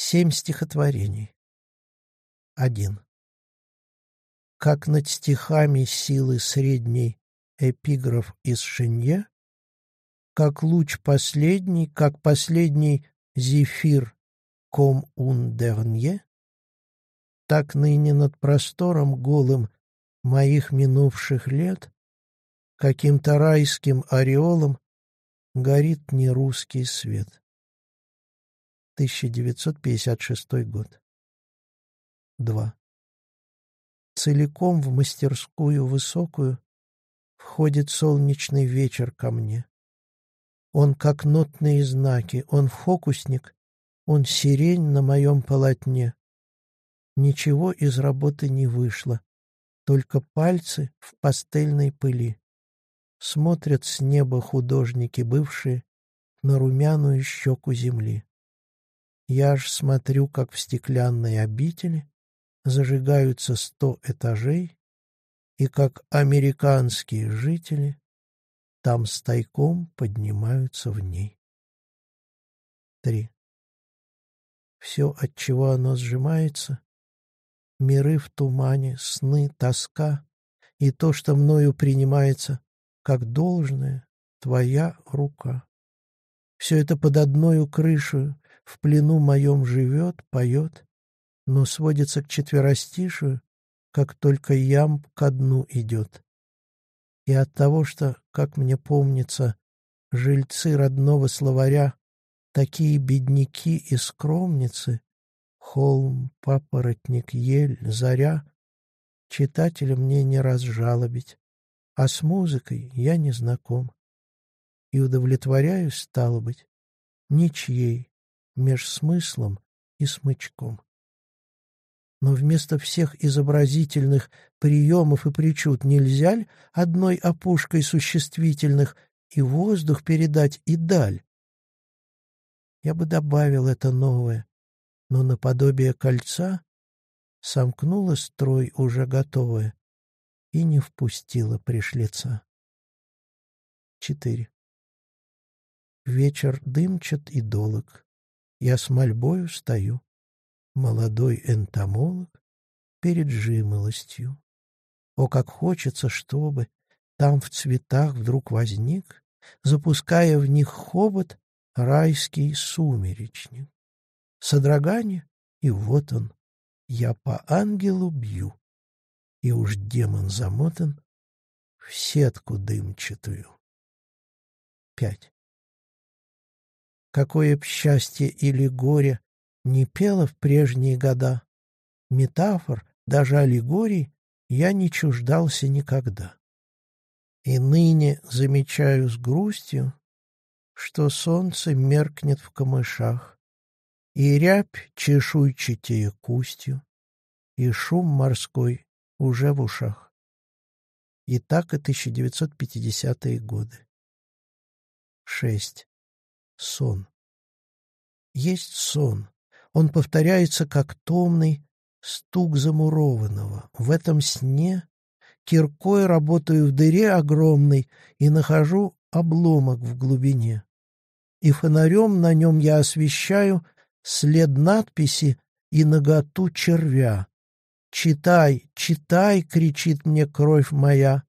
Семь стихотворений. Один. Как над стихами силы средней эпиграф из Шенье, как луч последний, как последний зефир ком ун дернье, так ныне над простором голым моих минувших лет каким-то райским ореолом горит нерусский свет. 1956 год. 2. Целиком в мастерскую высокую входит солнечный вечер ко мне. Он как нотные знаки, он фокусник, он сирень на моем полотне. Ничего из работы не вышло, только пальцы в пастельной пыли. Смотрят с неба художники бывшие на румяную щеку земли. Я ж смотрю, как в стеклянной обители зажигаются сто этажей, и как американские жители там с тайком поднимаются в ней. Три. Все, от чего оно сжимается, миры в тумане, сны, тоска и то, что мною принимается, как должное, твоя рука. Все это под одною крышей, в плену моем живет, поет, но сводится к четверостишию, как только ям ко дну идет. И от того, что, как мне помнится, жильцы родного словаря такие бедняки и скромницы, холм, папоротник, ель, заря, читателя мне не разжалобить, а с музыкой я не знаком. И удовлетворяюсь, стало быть, ничьей, меж смыслом и смычком. Но вместо всех изобразительных приемов и причуд нельзя ли одной опушкой существительных и воздух передать и даль? Я бы добавил это новое, но наподобие кольца сомкнула строй уже готовое и не впустила пришлица. 4. Вечер дымчат и долог. Я с мольбою стою, молодой энтомолог, перед жимолостью. О, как хочется, чтобы там в цветах вдруг возник, запуская в них хобот, райский сумеречник. Содрогание, и вот он, я по ангелу бью, и уж демон замотан в сетку дымчатую. Пять. Какое б счастье или горе не пело в прежние года, метафор, даже аллегорий я не чуждался никогда. И ныне замечаю с грустью, что солнце меркнет в камышах, и рябь чешуйчатее кустью, и шум морской уже в ушах. И так и 1950-е годы. Шесть. Сон. Есть сон. Он повторяется, как томный стук замурованного. В этом сне киркой работаю в дыре огромной и нахожу обломок в глубине. И фонарем на нем я освещаю след надписи и наготу червя. «Читай, читай!» — кричит мне кровь моя.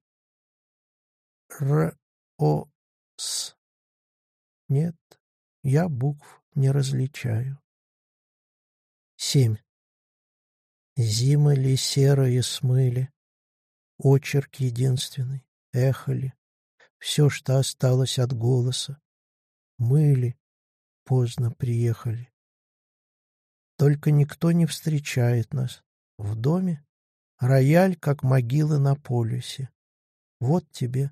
Р-о-с. Нет, я букв не различаю. Семь. Зима ли серые смыли, Очерк единственный, эхо ли, Все, что осталось от голоса, Мы ли поздно приехали. Только никто не встречает нас. В доме рояль, как могилы на полюсе. Вот тебе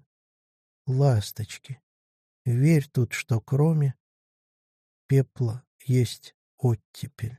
ласточки. Верь тут, что кроме пепла есть оттепель.